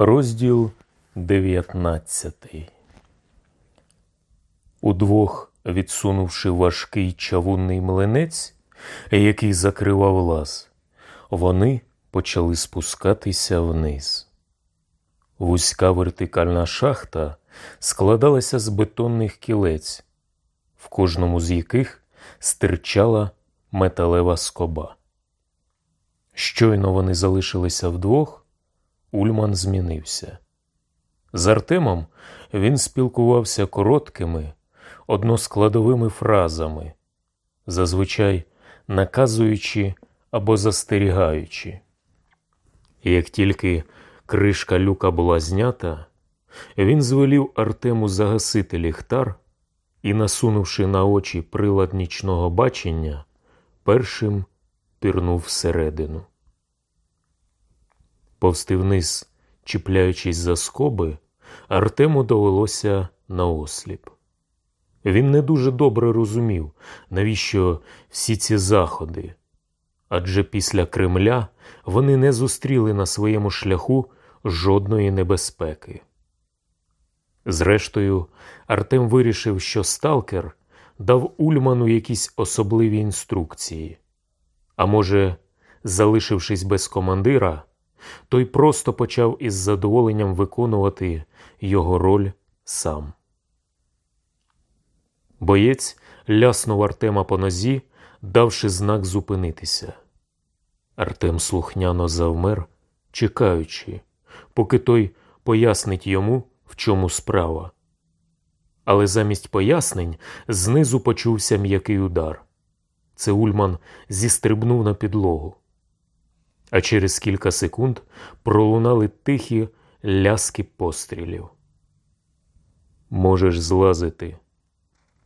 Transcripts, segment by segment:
Розділ 19 Удвох, відсунувши важкий чавунний млинець, який закривав лаз, вони почали спускатися вниз. Вузька вертикальна шахта складалася з бетонних кілець, в кожному з яких стирчала металева скоба. Щойно вони залишилися вдвох, Ульман змінився. З Артемом він спілкувався короткими, односкладовими фразами, зазвичай наказуючи або застерігаючи. Як тільки кришка люка була знята, він звелів Артему загасити ліхтар і, насунувши на очі прилад нічного бачення, першим пірнув всередину. Повсти вниз, чіпляючись за скоби, Артему довелося наосліп. Він не дуже добре розумів, навіщо всі ці заходи, адже після Кремля вони не зустріли на своєму шляху жодної небезпеки. Зрештою, Артем вирішив, що сталкер дав Ульману якісь особливі інструкції, а може, залишившись без командира, той просто почав із задоволенням виконувати його роль сам. Боєць ляснув Артема по нозі, давши знак зупинитися. Артем слухняно завмер, чекаючи, поки той пояснить йому, в чому справа. Але замість пояснень знизу почувся м'який удар. Це Ульман зістрибнув на підлогу. А через кілька секунд пролунали тихі ляски пострілів. Можеш злазити,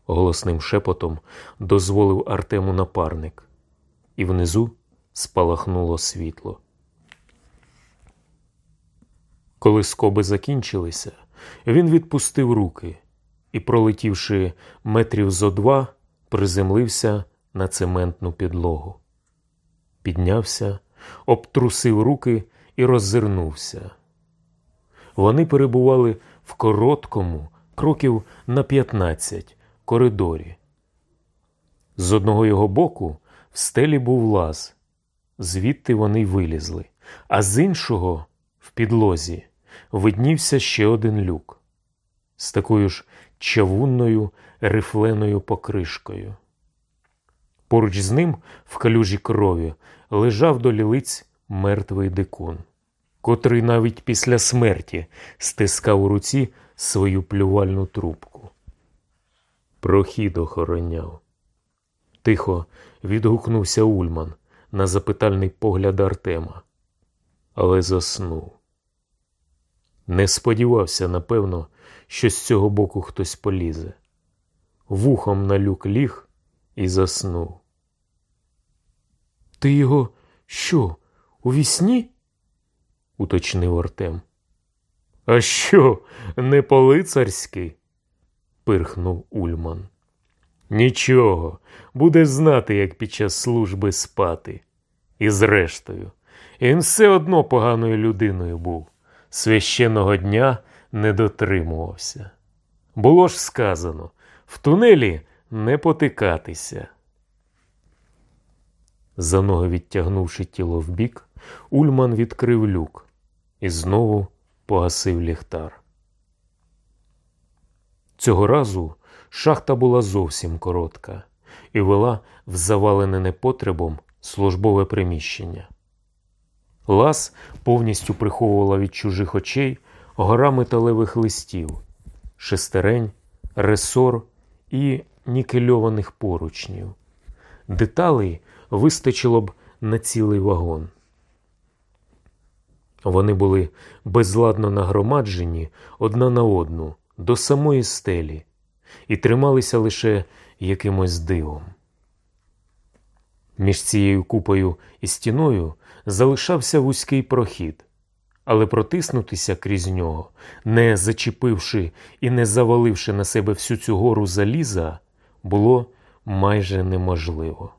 голосним шепотом дозволив Артему напарник, і внизу спалахнуло світло. Коли скоби закінчилися, він відпустив руки і, пролетівши метрів зо два, приземлився на цементну підлогу. Піднявся, обтрусив руки і роззирнувся. Вони перебували в короткому, кроків на п'ятнадцять коридорі. З одного його боку в стелі був лаз, звідти вони й вилізли, а з іншого в підлозі виднівся ще один люк з такою ж чавунною рифленою покришкою. Поруч з ним, в калюжі крові, лежав до лілиць мертвий дикун, котрий навіть після смерті стискав у руці свою плювальну трубку. Прохід охороняв. Тихо відгукнувся Ульман на запитальний погляд Артема, але заснув. Не сподівався, напевно, що з цього боку хтось полізе. Вухом на люк ліг і заснув. Ти його що, у вісні? уточнив Артем. А що, не по-лицарськи? пирхнув Ульман. Нічого, буде знати, як під час служби спати. І зрештою, він все одно поганою людиною був. Священного дня не дотримувався. Було ж сказано в тунелі не потикатися. За ноги відтягнувши тіло вбік, Ульман відкрив люк і знову погасив ліхтар. Цього разу шахта була зовсім коротка і вела в завалене непотребом службове приміщення. Лаз повністю приховувала від чужих очей гора металевих листів, шестерень, ресор і нікельованих поручнів. Деталей вистачило б на цілий вагон. Вони були безладно нагромаджені одна на одну до самої стелі і трималися лише якимось дивом. Між цією купою і стіною залишався вузький прохід, але протиснутися крізь нього, не зачепивши і не заваливши на себе всю цю гору заліза, було майже неможливо.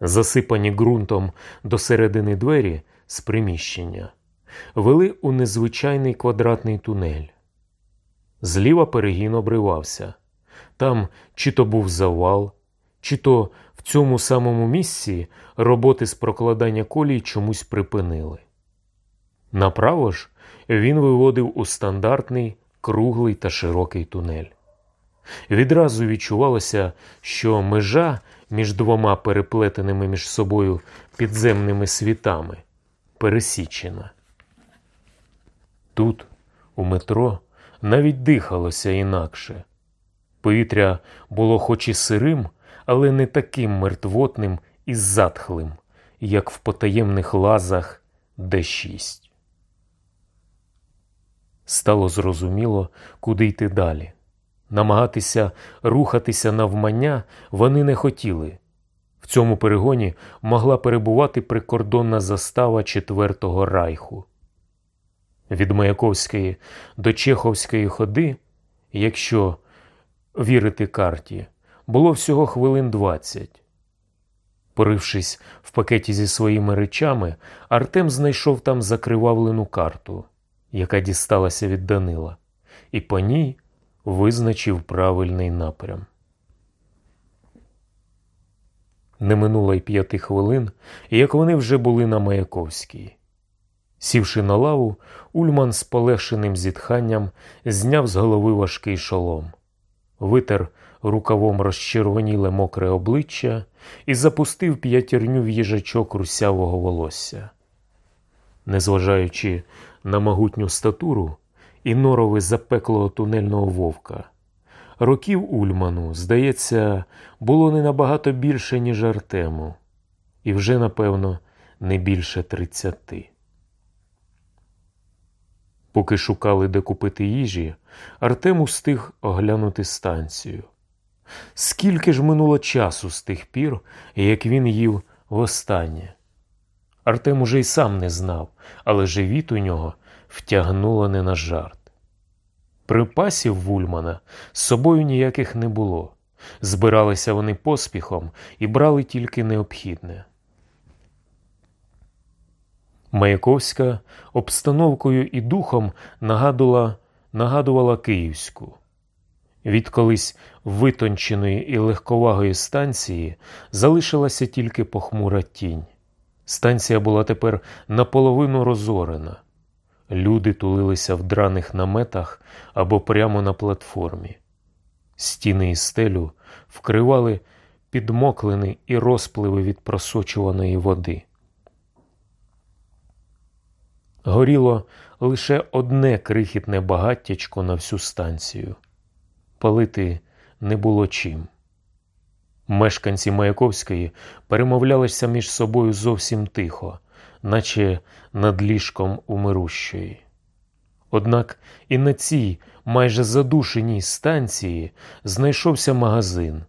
Засипані ґрунтом до середини двері з приміщення, вели у незвичайний квадратний тунель. Зліва перегін обривався. Там чи то був завал, чи то в цьому самому місці роботи з прокладання колій чомусь припинили. Направо ж він виводив у стандартний круглий та широкий тунель. Відразу відчувалося, що межа між двома переплетеними між собою підземними світами пересічена. Тут, у метро, навіть дихалося інакше. Повітря було хоч і сирим, але не таким мертвотним і затхлим, як в потаємних лазах Д6. Стало зрозуміло, куди йти далі. Намагатися рухатися навмання вони не хотіли. В цьому перегоні могла перебувати прикордонна застава Четвертого райху. Від Маяковської до Чеховської ходи, якщо вірити карті, було всього хвилин двадцять. Порившись в пакеті зі своїми речами, Артем знайшов там закривавлену карту, яка дісталася від Данила, і по ній визначив правильний напрям. Не минуло й п'яти хвилин, як вони вже були на Маяковській. Сівши на лаву, Ульман з полегшеним зітханням зняв з голови важкий шолом, витер рукавом розчервоніле мокре обличчя і запустив п'ятірню в їжачок русявого волосся. Незважаючи на могутню статуру і норове запеклого тунельного вовка, років Ульману, здається, було не набагато більше, ніж Артему, і вже, напевно, не більше тридцяти. Поки шукали, де купити їжі, Артем устиг оглянути станцію. Скільки ж минуло часу з тих пір, як він їв востаннє? Артем уже й сам не знав, але живіт у нього втягнуло не на жарт. Припасів Вульмана з собою ніяких не було. Збиралися вони поспіхом і брали тільки необхідне. Маяковська обстановкою і духом нагадувала, нагадувала київську. Від колись витонченої і легковагої станції залишилася тільки похмура тінь. Станція була тепер наполовину розорена. Люди тулилися в драних наметах або прямо на платформі. Стіни і стелю вкривали підмоклини і розпливи від просочуваної води. Горіло лише одне крихітне багаттячко на всю станцію. Палити не було чим. Мешканці Маяковської перемовлялися між собою зовсім тихо, наче над ліжком умирущої. Однак і на цій майже задушеній станції знайшовся магазин,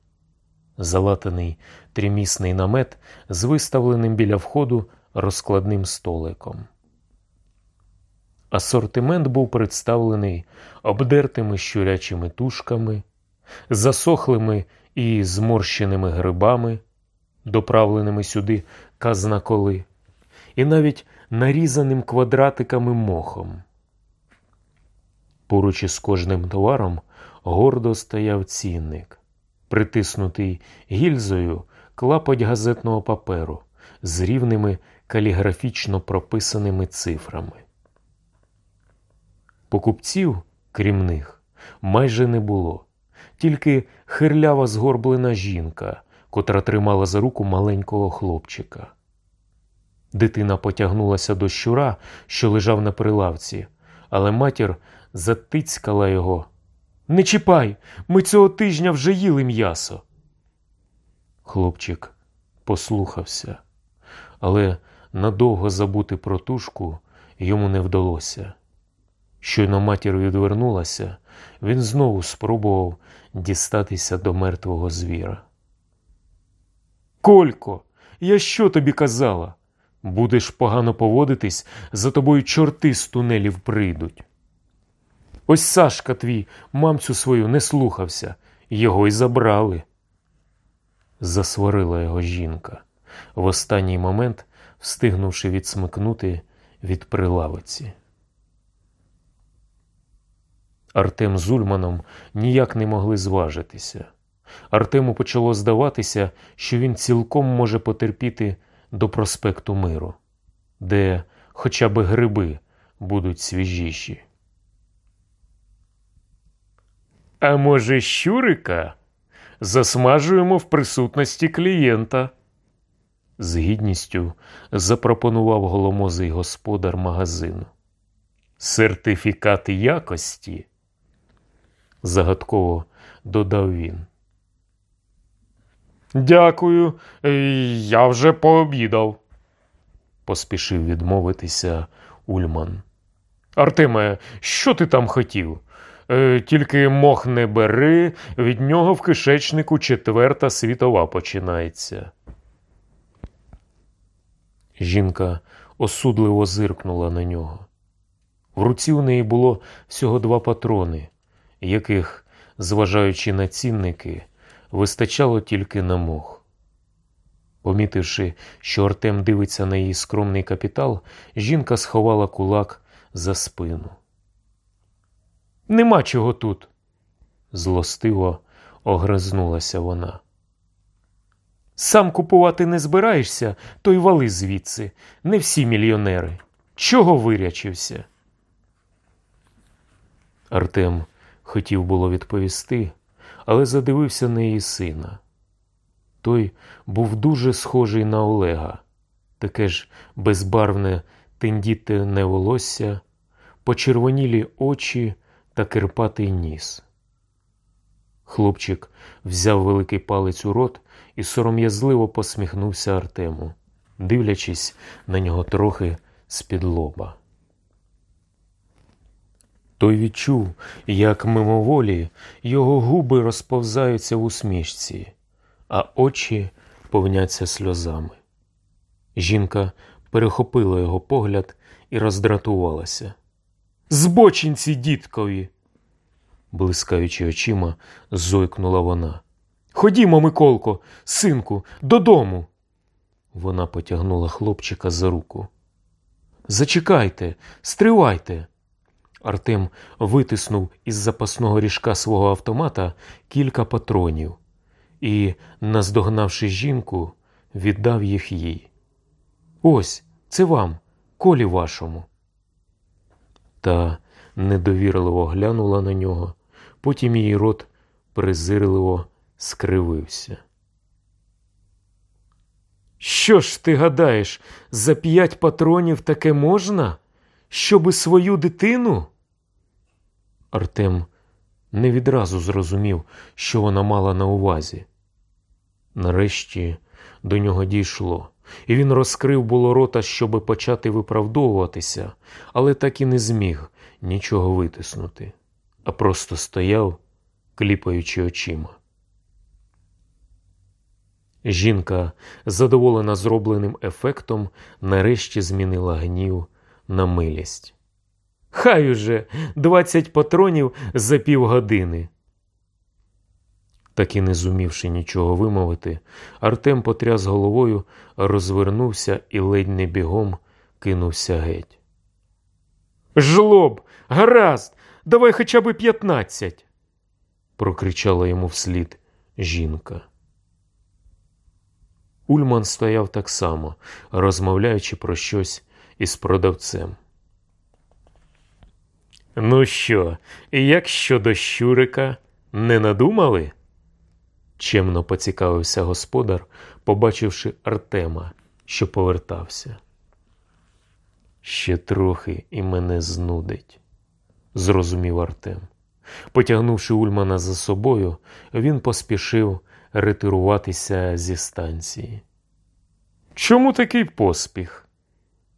залатаний трімісний намет з виставленим біля входу розкладним столиком. Асортимент був представлений обдертими щурячими тушками, засохлими і зморщеними грибами, доправленими сюди казнаколи, і навіть нарізаним квадратиками мохом. Поруч із кожним товаром гордо стояв цінник, притиснутий гільзою клапоть газетного паперу з рівними каліграфічно прописаними цифрами. Покупців, крім них, майже не було, тільки хирлява згорблена жінка, котра тримала за руку маленького хлопчика. Дитина потягнулася до щура, що лежав на прилавці, але матір затицькала його. Не чіпай, ми цього тижня вже їли м'ясо. Хлопчик послухався, але надовго забути про тушку йому не вдалося. Щойно матір відвернулася, він знову спробував дістатися до мертвого звіра. Колько, я що тобі казала? Будеш погано поводитись, за тобою чорти з тунелів прийдуть. Ось Сашка твій мамцю свою не слухався, його й забрали. Засварила його жінка, в останній момент, встигнувши відсмикнути від прилавиці. Артем з Ульманом ніяк не могли зважитися. Артему почало здаватися, що він цілком може потерпіти до проспекту Миру, де хоча б гриби будуть свіжіші. А може, щурика засмажуємо в присутності клієнта? З гідністю запропонував голомозий господар магазину. Сертифікат якості, загадково додав він. Дякую, я вже пообідав, поспішив відмовитися Ульман. Артеме, що ти там хотів? Е, Тільки мох не бери, від нього в кишечнику четверта світова починається. Жінка осудливо зиркнула на нього. В руці у неї було всього два патрони, яких, зважаючи на цінники, вистачало тільки на мох. Помітивши, що Артем дивиться на її скромний капітал, жінка сховала кулак за спину. Нема чого тут, злостиво огризнулася вона. Сам купувати не збираєшся, то й вали звідси. Не всі мільйонери. Чого вирячився? Артем хотів було відповісти, але задивився на її сина. Той був дуже схожий на Олега, таке ж безбарвне тендітне волосся, почервонілі очі та кирпатий ніс. Хлопчик взяв великий палець у рот і сором'язливо посміхнувся Артему, дивлячись на нього трохи з-під лоба. Той відчув, як мимоволі його губи розповзаються в усмішці, а очі повняться сльозами. Жінка перехопила його погляд і роздратувалася. Збочинці діткові. блискаючи очима, зойкнула вона. Ходімо, Миколко, синку, додому. Вона потягнула хлопчика за руку. Зачекайте, стривайте. Артем витиснув із запасного ріжка свого автомата кілька патронів і, наздогнавши жінку, віддав їх їй. Ось це вам, колі вашому. Та недовірливо глянула на нього, потім її рот презирливо скривився. Що ж ти гадаєш, за п'ять патронів таке можна? Щоби свою дитину? Артем не відразу зрозумів, що вона мала на увазі. Нарешті до нього дійшло, і він розкрив було рота, щоби почати виправдовуватися, але так і не зміг нічого витиснути, а просто стояв, кліпаючи очима. Жінка, задоволена зробленим ефектом, нарешті змінила гнів на милість. Хай уже двадцять патронів за півгодини. Так і не зумівши нічого вимовити, Артем потряс головою, розвернувся і ледь не бігом кинувся геть. Жлоб, гаразд, давай хоча б п'ятнадцять, прокричала йому вслід жінка. Ульман стояв так само, розмовляючи про щось із продавцем. Ну що, як щодо щурика, не надумали? чемно поцікавився господар, побачивши Артема, що повертався. Ще трохи і мене знудить, зрозумів Артем. Потягнувши Ульмана за собою, він поспішив ретируватися зі станції. Чому такий поспіх?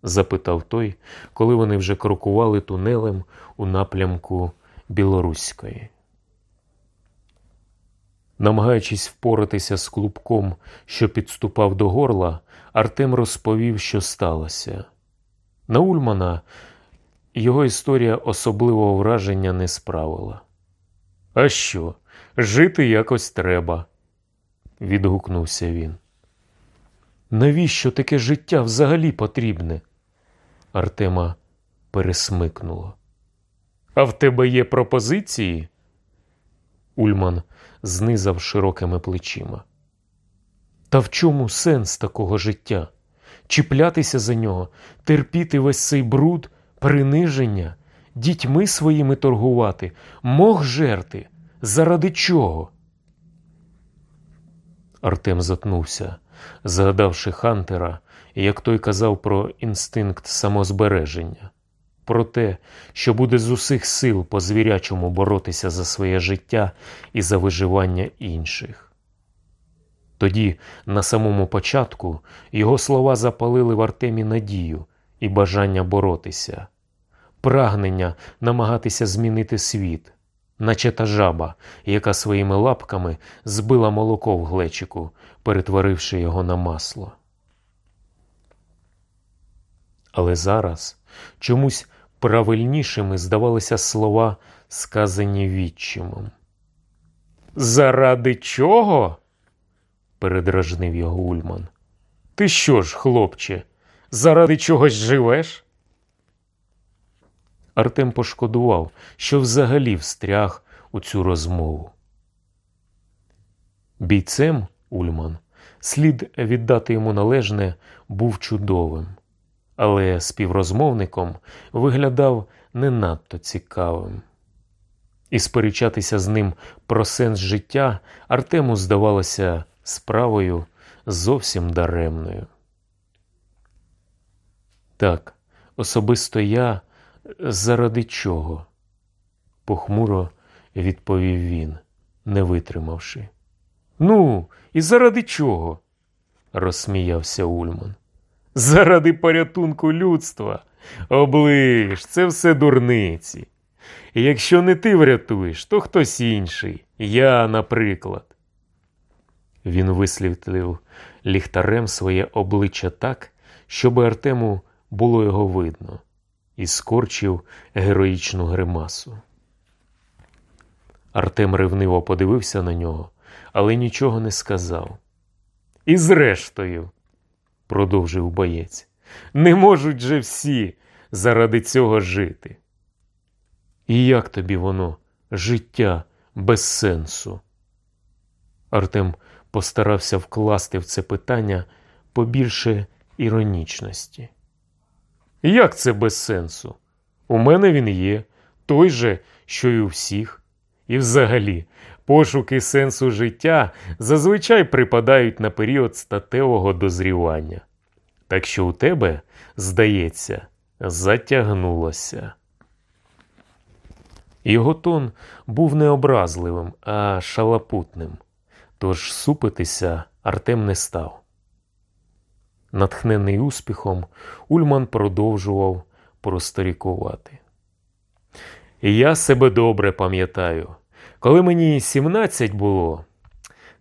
Запитав той, коли вони вже крокували тунелем у напрямку Білоруської. Намагаючись впоратися з клубком, що підступав до горла, Артем розповів, що сталося. На Ульмана його історія особливого враження не справила. А що, жити якось треба, відгукнувся він. Навіщо таке життя взагалі потрібне? Артема пересмикнуло. А в тебе є пропозиції? Ульман знизав широкими плечима. Та в чому сенс такого життя? Чіплятися за нього, терпіти весь цей бруд, приниження, дітьми своїми торгувати, мог жерти. Заради чого? Артем затнувся, згадавши Хантера, як той казав про інстинкт самозбереження, про те, що буде з усіх сил по звірячому боротися за своє життя і за виживання інших. Тоді, на самому початку, його слова запалили в Артемі надію і бажання боротися, прагнення намагатися змінити світ, наче та жаба, яка своїми лапками збила молоко в глечику, перетворивши його на масло. Але зараз чомусь правильнішими здавалися слова, сказані відчимом. Заради чого? передражнив його Ульман. Ти що ж, хлопче, заради чогось живеш? Артем пошкодував, що взагалі встряг у цю розмову. Бійцем Ульман, слід віддати йому належне, був чудовим, але співрозмовником виглядав не надто цікавим. І сперечатися з ним про сенс життя Артему здавалося справою зовсім даремною. Так, особисто я заради чого? похмуро відповів він, не витримавши. Ну, і заради чого? розсміявся Ульман. Заради порятунку людства. Оближ, це все дурниці. Якщо не ти врятуєш, то хтось інший. Я, наприклад. Він висвітлив ліхтарем своє обличчя так, щоб Артему було його видно, і скорчив героїчну гримасу. Артем ревниво подивився на нього, але нічого не сказав. І зрештою, продовжив боєць, не можуть же всі заради цього жити. І як тобі воно, життя без сенсу? Артем постарався вкласти в це питання побільше іронічності. Як це без сенсу? У мене він є, той же, що й у всіх. І взагалі, пошуки сенсу життя зазвичай припадають на період статевого дозрівання. Так що у тебе, здається, затягнулося. Його тон був не образливим, а шалапутним, тож супитися Артем не став. Натхнений успіхом, Ульман продовжував просторікувати. Я себе добре пам'ятаю. Коли мені 17 було,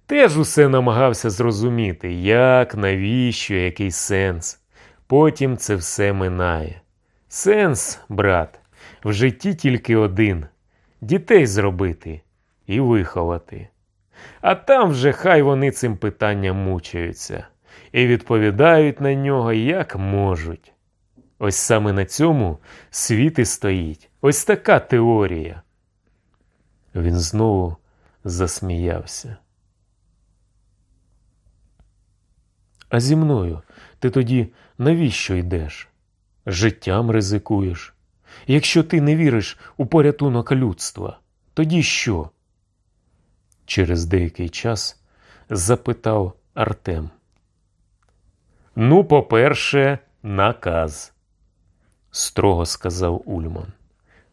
теж усе намагався зрозуміти, як, навіщо, який сенс. Потім це все минає. Сенс, брат, в житті тільки один дітей зробити і виховати. А там вже хай вони цим питанням мучаються і відповідають на нього як можуть. Ось саме на цьому світ і стоїть. Ось така теорія. Він знову засміявся. А зі мною ти тоді навіщо йдеш? Життям ризикуєш. Якщо ти не віриш у порятунок людства, тоді що? Через деякий час запитав Артем. Ну, по-перше, наказ, строго сказав Ульман.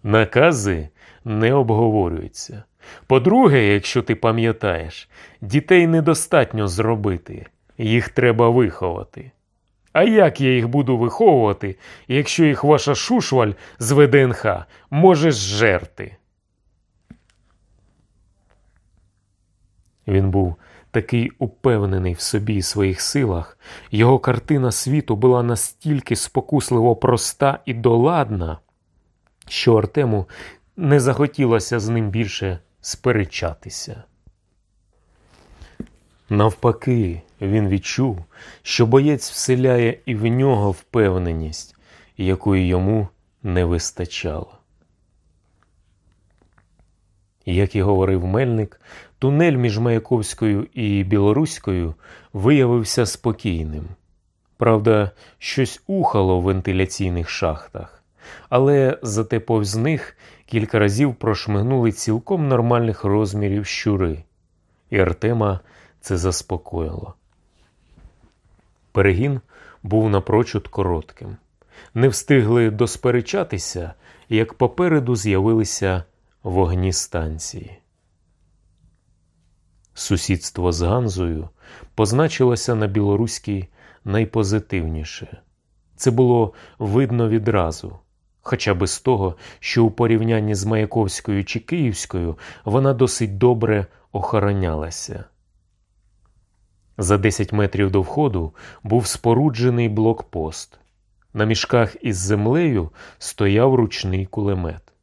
Накази не обговорюються. По-друге, якщо ти пам'ятаєш, дітей недостатньо зробити, їх треба виховати. А як я їх буду виховувати, якщо їх ваша шушваль з ВДНХ може зжерти? Він був такий упевнений в собі і своїх силах, його картина світу була настільки спокусливо проста і доладна, що Артему не захотілося з ним більше сперечатися. Навпаки, він відчув, що боєць вселяє і в нього впевненість, якої йому не вистачало. Як і говорив Мельник, тунель між Маяковською і Білоруською виявився спокійним. Правда, щось ухало в вентиляційних шахтах, але зате повз них кілька разів прошмигнули цілком нормальних розмірів щури, і Артема це заспокоїло. Перегін був напрочуд коротким. Не встигли досперечатися, як попереду з'явилися вогні станції. Сусідство з Ганзою позначилося на білоруській найпозитивніше. Це було видно відразу, хоча би з того, що у порівнянні з Маяковською чи Київською вона досить добре охоронялася. За 10 метрів до входу був споруджений блокпост. На мішках із землею стояв ручний кулемет,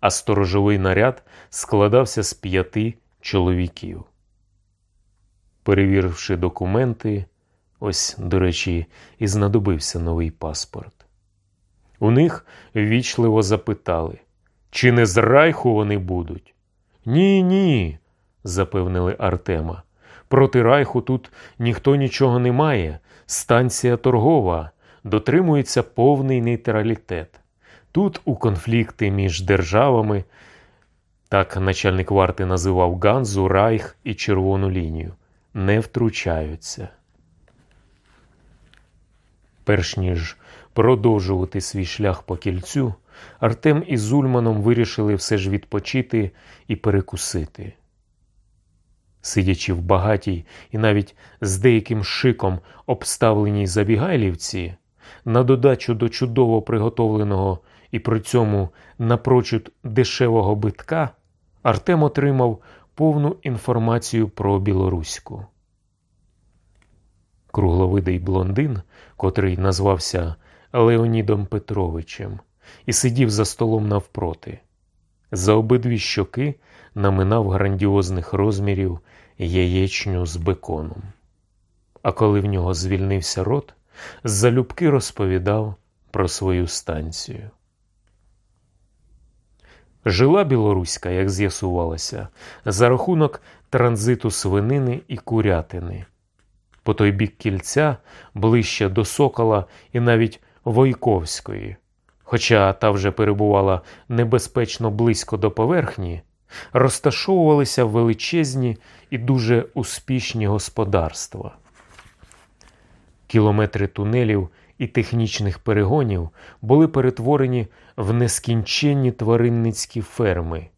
а сторожовий наряд складався з п'яти чоловіків. Перевіривши документи, ось, до речі, і знадобився новий паспорт. У них ввічливо запитали, чи не з райху вони будуть? Ні, ні, запевнили Артема. Проти райху тут ніхто нічого не має, станція торгова, дотримується повний нейтралітет. Тут у конфлікти між державами, так начальник варти називав Ганзу, Райх і Червону лінію, не втручаються. Перш ніж продовжувати свій шлях по кільцю, Артем із Зульманом вирішили все ж відпочити і перекусити. Сидячи в багатій і навіть з деяким шиком обставленій забігайлівці, на додачу до чудово приготовленого і при цьому напрочуд дешевого битка, Артем отримав повну інформацію про білоруську. Кругловидий блондин, котрий назвався Леонідом Петровичем, і сидів за столом навпроти. За обидві щоки наминав грандіозних розмірів яєчню з беконом. А коли в нього звільнився рот, залюбки розповідав про свою станцію. Жила білоруська, як з'ясувалося, за рахунок транзиту свинини і курятини. По той бік кільця, ближче до Сокола і навіть Войковської, хоча та вже перебувала небезпечно близько до поверхні, розташовувалися величезні і дуже успішні господарства. Кілометри тунелів і технічних перегонів були перетворені в нескінченні тваринницькі ферми,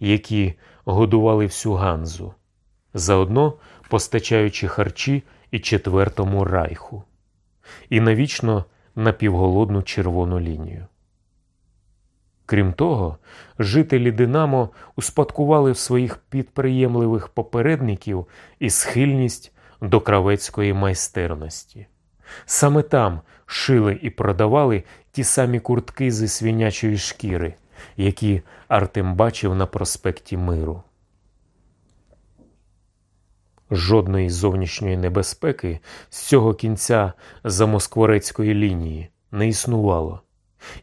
які годували всю Ганзу, заодно постачаючи харчі і четвертому райху, і навічно напівголодну червону лінію. Крім того, жителі Динамо успадкували в своїх підприємливих попередників і схильність до кравецької майстерності. Саме там шили і продавали ті самі куртки зі свинячої шкіри, які Артем бачив на проспекті Миру. Жодної зовнішньої небезпеки з цього кінця замоскворецької лінії не існувало,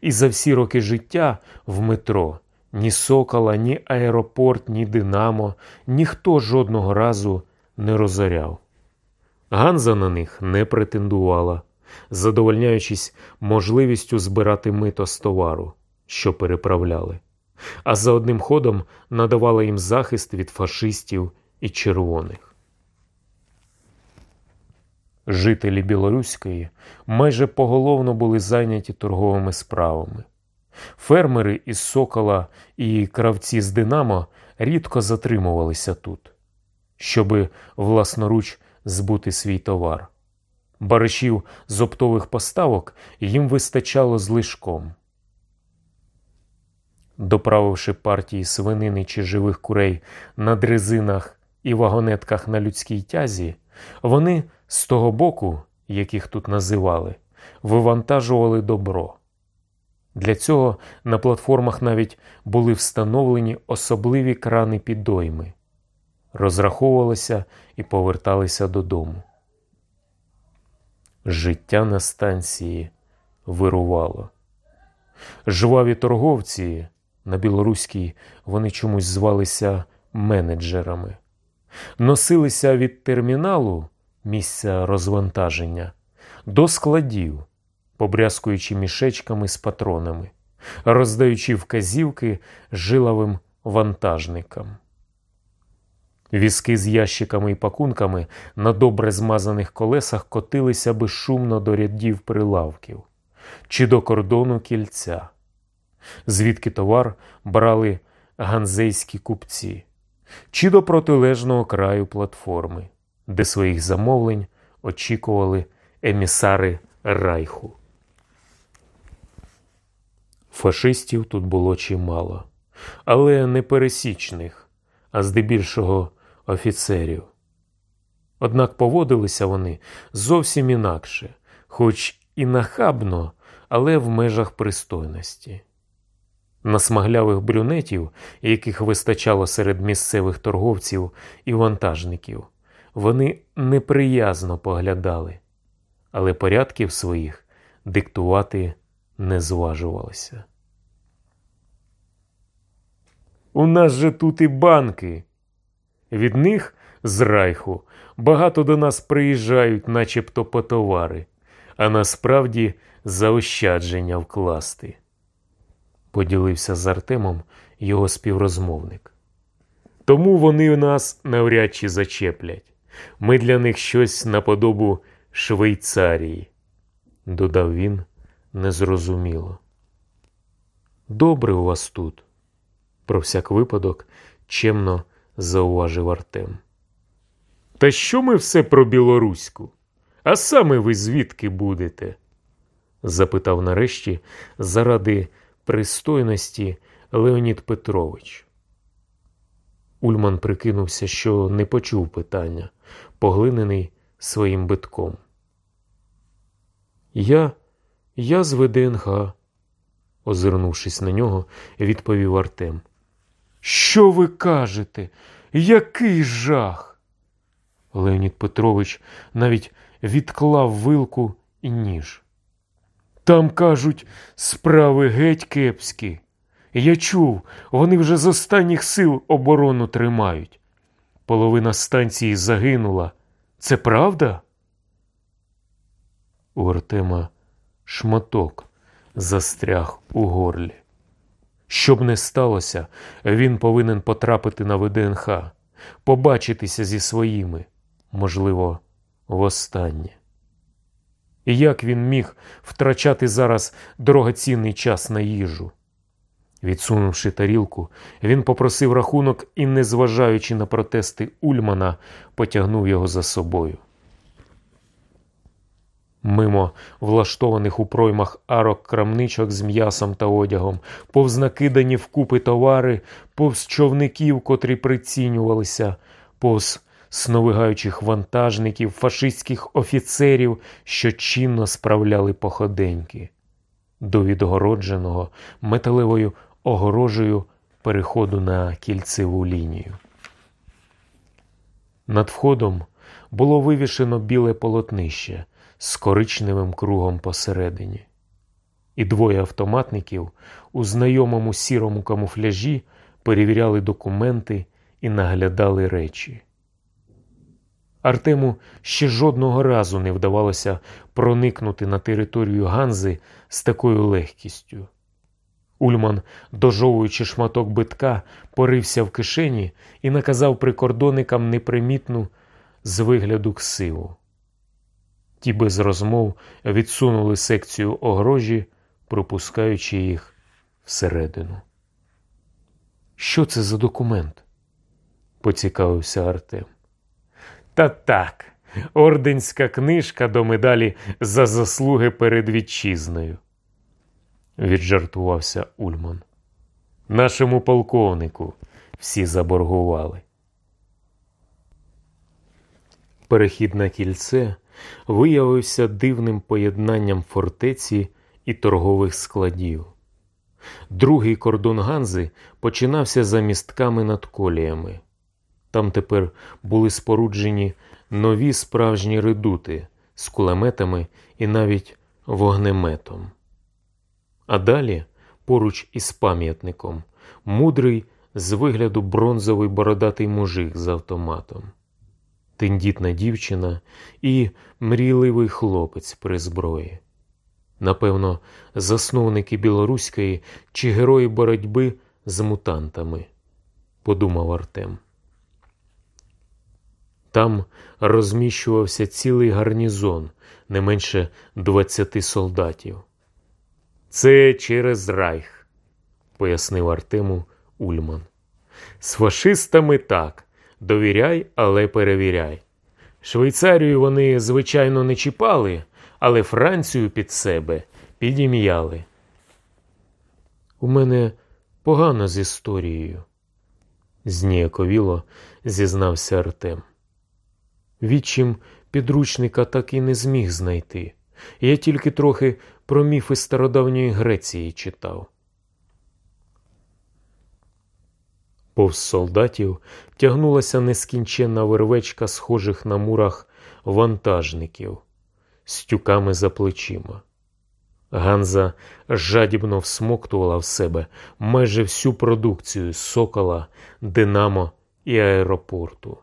і за всі роки життя в метро ні Сокола, ні аеропорт, ні Динамо ніхто жодного разу не розоряв. Ганза на них не претендувала, задовольняючись можливістю збирати мито з товару, що переправляли, а за одним ходом надавала їм захист від фашистів і червоних. Жителі Білоруської майже поголовно були зайняті торговими справами. Фермери із Сокола і кравці з Динамо рідко затримувалися тут, щоби власноруч збути свій товар. Баришів з оптових поставок їм вистачало злишком. Доправивши партії свинини чи живих курей на дрезинах і вагонетках на людській тязі, вони з того боку, яких тут називали, вивантажували добро. Для цього на платформах навіть були встановлені особливі крани підойми, розраховувалися і поверталися додому. Життя на станції вирувало. Жваві торговці на білоруській вони чомусь звалися менеджерами, носилися від терміналу місця розвантаження до складів, побрязкуючи мішечками з патронами, роздаючи вказівки жиловим вантажникам. Візки з ящиками і пакунками на добре змазаних колесах котилися безшумно до рядів прилавків чи до кордону кільця, звідки товар брали ганзейські купці, чи до протилежного краю платформи, де своїх замовлень очікували емісари Райху. Фашистів тут було чимало, але не пересічних, а здебільшого офіцерів. Однак поводилися вони зовсім інакше, хоч і нахабно, але в межах пристойності. На смаглявих брюнетів, яких вистачало серед місцевих торговців і вантажників, вони неприязно поглядали, але порядків своїх диктувати не зважувалися. У нас же тут і банки. Від них з райху багато до нас приїжджають, начебто по товари, а насправді заощадження вкласти. Поділився з Артемом його співрозмовник. Тому вони нас навряд чи зачеплять. Ми для них щось наподобу Швейцарії, додав він незрозуміло. Добре у вас тут, про всяк випадок чемно зауважив Артем. Та що ми все про білоруську? А саме ви звідки будете? запитав нарешті заради пристойності Леонід Петрович. Ульман прикинувся, що не почув питання, поглинений своїм битком. Я, я з ВДНХ, озирнувшись на нього, відповів Артем. Що ви кажете? Який жах? Леонід Петрович навіть відклав вилку і ніж. Там, кажуть, справи геть кепські. Я чув, вони вже з останніх сил оборону тримають. Половина станції загинула. Це правда? У Артема шматок застряг у горлі. Щоб не сталося, він повинен потрапити на ВДНХ, побачитися зі своїми, можливо, востаннє. І як він міг втрачати зараз дорогоцінний час на їжу? Відсунувши тарілку, він попросив рахунок і, незважаючи на протести Ульмана, потягнув його за собою. Мимо влаштованих у проймах арок крамничок з м'ясом та одягом, повз накидані вкупи товари, повз човників, котрі прицінювалися, повз сновигаючих вантажників, фашистських офіцерів, що чинно справляли походеньки, до відгородженого металевою огорожею переходу на кільцеву лінію. Над входом було вивішено біле полотнище з коричневим кругом посередині, і двоє автоматників у знайомому сірому камуфляжі перевіряли документи і наглядали речі. Артему ще жодного разу не вдавалося проникнути на територію Ганзи з такою легкістю. Ульман, дожовуючи шматок битка, порився в кишені і наказав прикордонникам непримітну з вигляду ксиву. Ті без розмов відсунули секцію огрожі, пропускаючи їх всередину. Що це за документ? поцікавився Артем. Та так, орденська книжка до медалі за заслуги перед вітчизною, віджартувався Ульман. Нашому полковнику всі заборгували. Перехід на кільце виявився дивним поєднанням фортеці і торгових складів. Другий кордон Ганзи починався за містками над коліями. Там тепер були споруджені нові справжні редути з кулеметами і навіть вогнеметом. А далі поруч із пам'ятником, мудрий з вигляду бронзовий бородатий мужик з автоматом, тендітна дівчина і мрійливий хлопець при зброї. Напевно, засновники білоруської чи герої боротьби з мутантами, подумав Артем. Там розміщувався цілий гарнізон, не менше двадцяти солдатів. Це через Райх, пояснив Артему Ульман. З фашистами так. Довіряй, але перевіряй. Швейцарію вони, звичайно, не чіпали, але Францію під себе підім'яли. У мене погано з історією, зніяковіло зізнався Артем. Відчим підручника так і не зміг знайти. Я тільки трохи про міфи стародавньої Греції читав. Повз солдатів тягнулася нескінченна вервечка схожих на мурах вантажників з тюками за плечима. Ганза жадібно всмоктувала в себе майже всю продукцію сокола, динамо і аеропорту.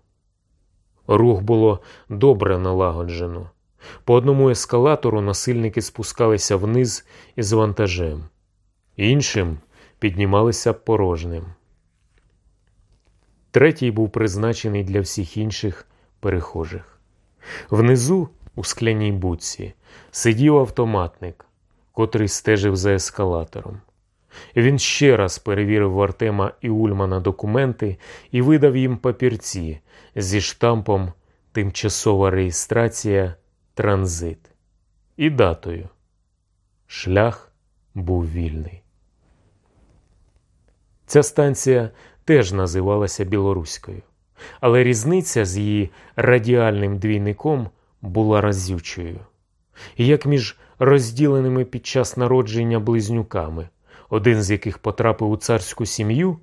Рух було добре налагоджено. По одному ескалатору насильники спускалися вниз із вантажем, іншим піднімалися порожним. Третій був призначений для всіх інших перехожих. Внизу, у скляній будці, сидів автоматник, котрий стежив за ескалатором. Він ще раз перевірив в Артема і Ульмана документи і видав їм папірці зі штампом Тимчасова реєстрація Транзит і датою. Шлях був вільний. Ця станція теж називалася білоруською, але різниця з її радіальним двійником була разючою, як між розділеними під час народження близнюками, один з яких потрапив у царську сім'ю,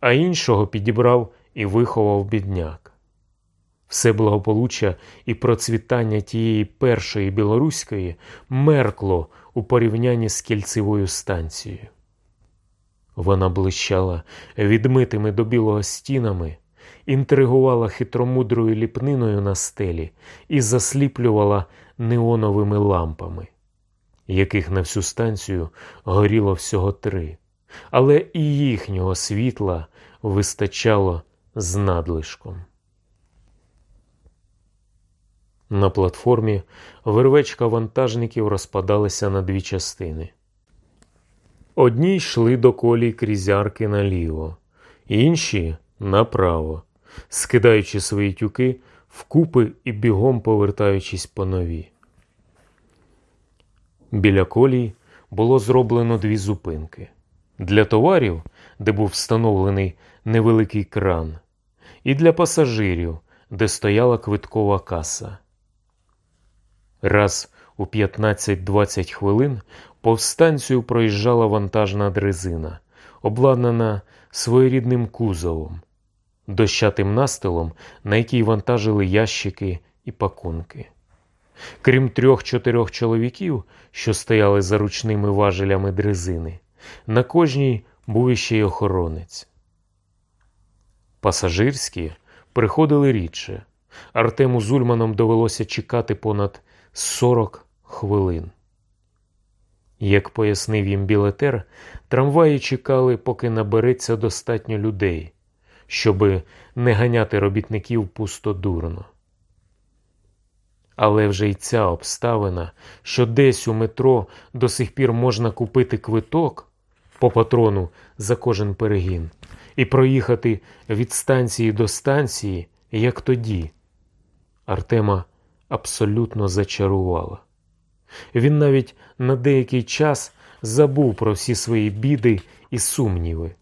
а іншого підібрав і виховав бідняк. Все благополуччя і процвітання тієї першої білоруської меркло у порівнянні з кільцевою станцією. Вона блищала відмитими до білого стінами, інтригувала хитромудрою ліпниною на стелі і засліплювала неоновими лампами, яких на всю станцію горіло всього три, але і їхнього світла вистачало з надлишком. На платформі вервечка вантажників розпадалася на дві частини. Одні йшли до колії крізярки наліво, інші направо, скидаючи свої тюки вкупи і бігом повертаючись по нові. Біля колії було зроблено дві зупинки для товарів, де був встановлений невеликий кран, і для пасажирів, де стояла квиткова каса. Раз у 15-20 хвилин повстанцію проїжджала вантажна дрезина, обладнана своєрідним кузовом, дощатим настилом, на який вантажили ящики і пакунки. Крім трьох-чотирьох чоловіків, що стояли за ручними важелями дрезини, на кожній був іще й охоронець. Пасажирські приходили рідше. Артему з Ульманом довелося чекати понад 40 хвилин. Як пояснив їм білетер, трамваї чекали, поки набереться достатньо людей, щоби не ганяти робітників пустодурно. Але вже й ця обставина, що десь у метро до сих пір можна купити квиток по патрону за кожен перегін, і проїхати від станції до станції, як тоді, Артема абсолютно зачарувала. Він навіть на деякий час забув про всі свої біди і сумніви,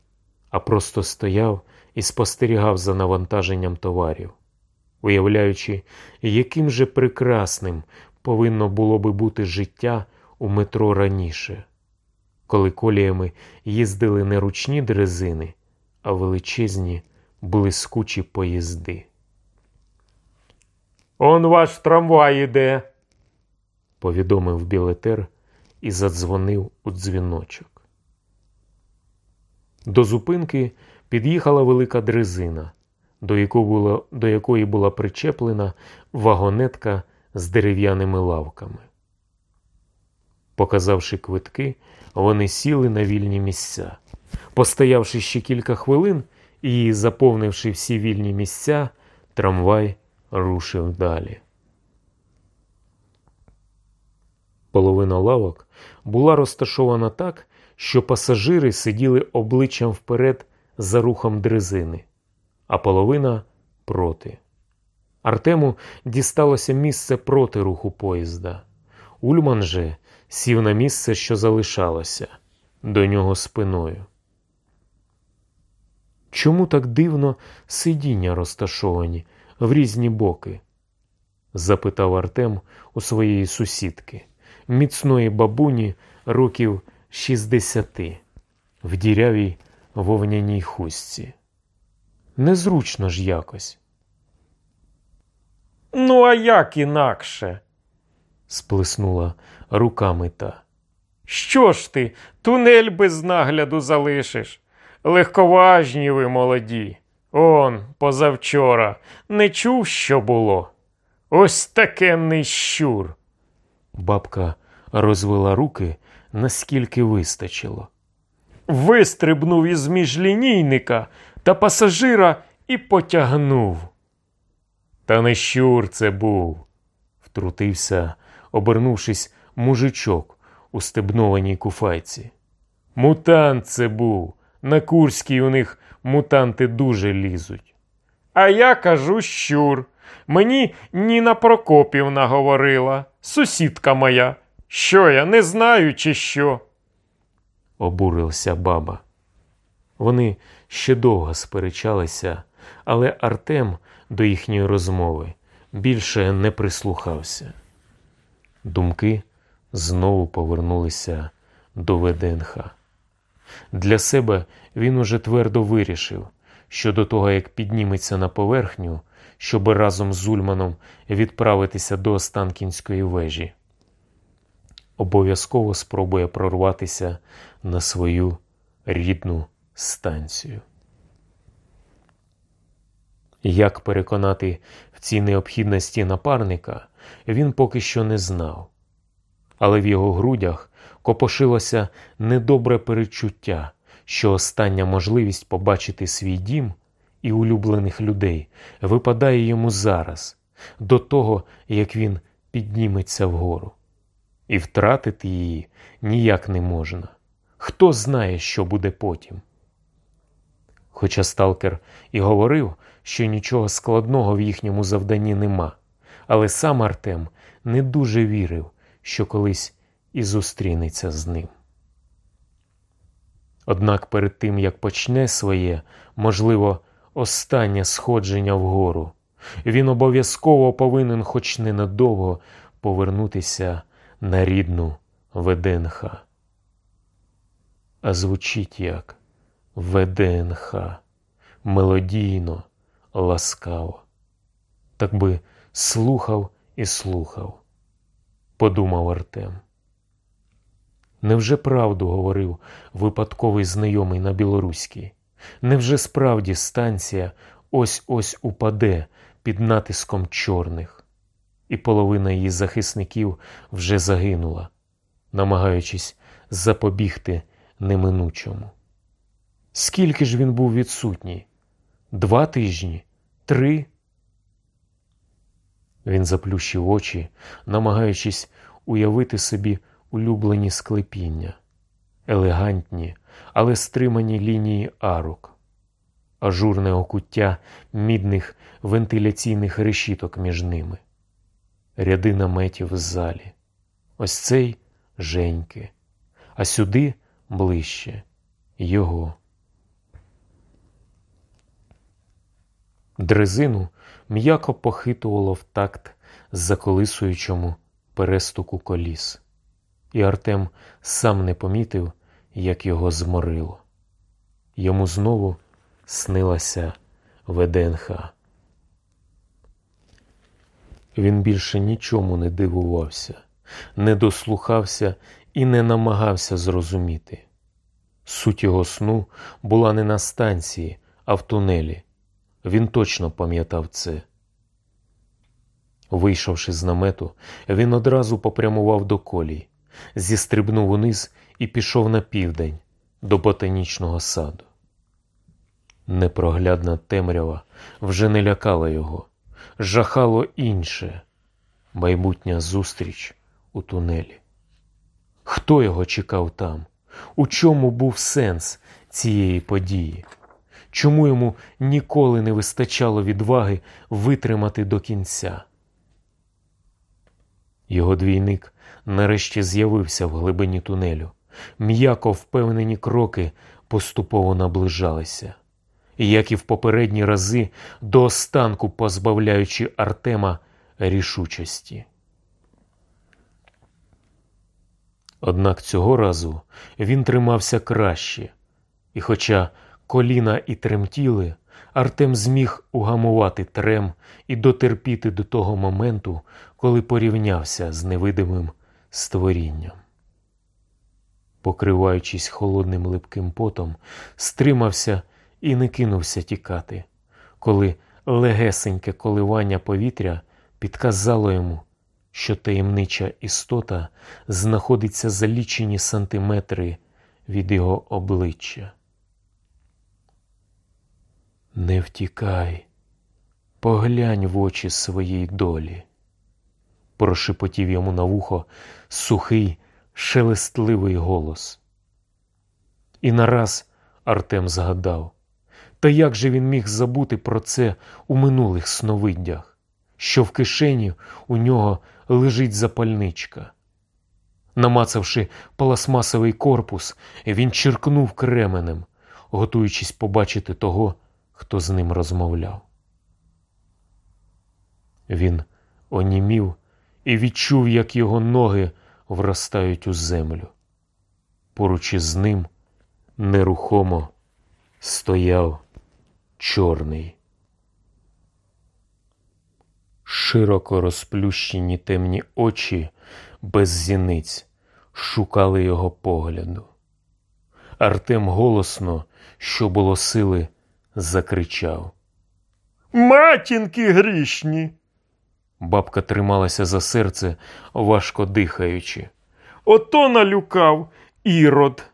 а просто стояв і спостерігав за навантаженням товарів, уявляючи, яким же прекрасним повинно було би бути життя у метро раніше, коли коліями їздили не ручні дрезини, а величезні блискучі поїзди. Он ваш трамвай іде, повідомив білетер і задзвонив у дзвіночок. До зупинки під'їхала велика дрезина, до якої була, до якої була причеплена вагонетка з дерев'яними лавками. Показавши квитки, вони сіли на вільні місця. Постоявши ще кілька хвилин і заповнивши всі вільні місця, трамвай рушив далі. Половина лавок була розташована так, що пасажири сиділи обличчям вперед за рухом дрезини, а половина проти. Артему дісталося місце проти руху поїзда. Ульман же сів на місце, що залишалося, до нього спиною. Чому так дивно сидіння розташовані в різні боки? запитав Артем у своєї сусідки, міцної бабуні років шістдесяти, в дірявій вовняній хустці. Незручно ж якось. Ну, а як інакше? сплеснула руками та. Що ж ти, тунель без нагляду залишиш? Легковажні ви молоді. Он, позавчора, не чув, що було. Ось такенний щур. Бабка розвела руки, наскільки вистачило. Вистрибнув із міжлінійника та пасажира і потягнув. Та не щур це був, втрутився, обернувшись, мужичок у стебнованій куфайці. Мутант це був. На Курській у них мутанти дуже лізуть. А я кажу щур. Мені Ніна Прокопівна говорила, сусідка моя. Що я не знаю, чи що? обурився баба. Вони ще довго сперечалися, але Артем до їхньої розмови більше не прислухався. Думки знову повернулися до ВДНХ. Для себе він уже твердо вирішив, що до того, як підніметься на поверхню, щоб разом з Ульманом відправитися до Останкінської вежі, обов'язково спробує прорватися на свою рідну станцію. Як переконати в цій необхідності напарника, він поки що не знав, але в його грудях копошилося недобре перечуття, що остання можливість побачити свій дім і улюблених людей випадає йому зараз, до того, як він підніметься вгору. І втратити її ніяк не можна. Хто знає, що буде потім. Хоча сталкер і говорив, що нічого складного в їхньому завданні нема, але сам Артем не дуже вірив, що колись і зустрінеться з ним. Однак перед тим, як почне своє, можливо, останнє сходження вгору, він обов'язково повинен хоч ненадовго повернутися на рідну ВДНХ. А звучить як ВДНХ, мелодійно, ласкаво. Так би слухав і слухав, подумав Артем. Невже правду говорив випадковий знайомий на білоруській? Невже справді станція ось ось упаде під натиском чорних, і половина її захисників вже загинула, намагаючись запобігти неминучому? Скільки ж він був відсутній? Два тижні? Три? Він заплющив очі, намагаючись уявити собі улюблені склепіння, елегантні, але стримані лінії арок, ажурне окуття мідних вентиляційних решіток між ними, ряди наметів в залі. Ось цей Женьки, а сюди ближче його. Дрезину м'яко похитувало в такт заколисуючому перестуку коліс, і Артем сам не помітив, як його зморило. Йому знову снилася ВДНХ. Він більше нічому не дивувався, не дослухався і не намагався зрозуміти. Суть його сну була не на станції, а в тунелі. Він точно пам'ятав це. Вийшовши з намету, він одразу попрямував до колій, зістрибнув униз і пішов на південь до ботанічного саду. Непроглядна темрява вже не лякала його, жахало інше майбутня зустріч у тунелі. Хто його чекав там? У чому був сенс цієї події? Чому йому ніколи не вистачало відваги витримати до кінця? Його двійник нарешті з'явився в глибині тунелю. М'яко впевнені кроки поступово наближалися, як і в попередні рази, до останку позбавляючи Артема рішучості. Однак цього разу він тримався краще, і, хоча коліна і тремтіли, Артем зміг угамувати трем і дотерпіти до того моменту, коли порівнявся з невидимим створінням. Покриваючись холодним липким потом, стримався і не кинувся тікати, коли легесеньке коливання повітря підказало йому, що таємнича істота знаходиться за лічені сантиметри від його обличчя. Не втікай, поглянь в очі своїй долі, прошепотів йому на вухо сухий, шелестливий голос. І нараз Артем згадав, та як же він міг забути про це у минулих сновиддях, що в кишені у нього лежить запальничка. Намацавши пластмасовий корпус, він черкнув кременем, готуючись побачити того, хто з ним розмовляв. Він онімів і відчув, як його ноги вростають у землю. Поруч із ним нерухомо стояв чорний. Широко розплющені темні очі без зіниць шукали його погляду. Артем голосно, що було сили, закричав. Матінки грішні. Бабка трималася за серце, важко дихаючи. Ото налюкав ірод.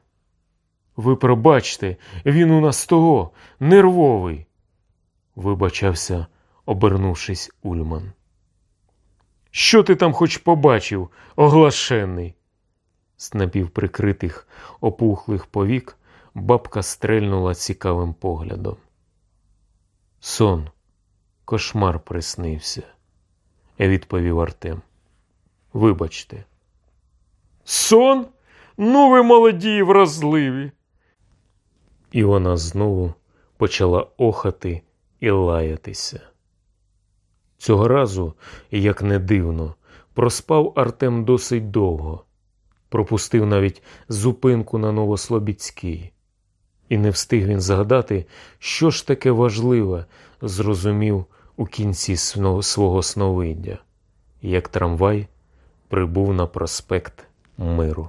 Ви пробачте, він у нас того, нервовий, вибачався, обернувшись Ульман. Що ти там хоч побачив, оглашений? З напівприкритих опухлих повік бабка стрельнула цікавим поглядом. Сон, кошмар приснився, відповів Артем. Вибачте. Сон? Ну ви молоді і вразливі. І вона знову почала охати і лаятися. Цього разу, як не дивно, проспав Артем досить довго, пропустив навіть зупинку на Новослобідській. І не встиг він згадати, що ж таке важливе зрозумів у кінці сно- свого сновиддя, як трамвай прибув на проспект Миру.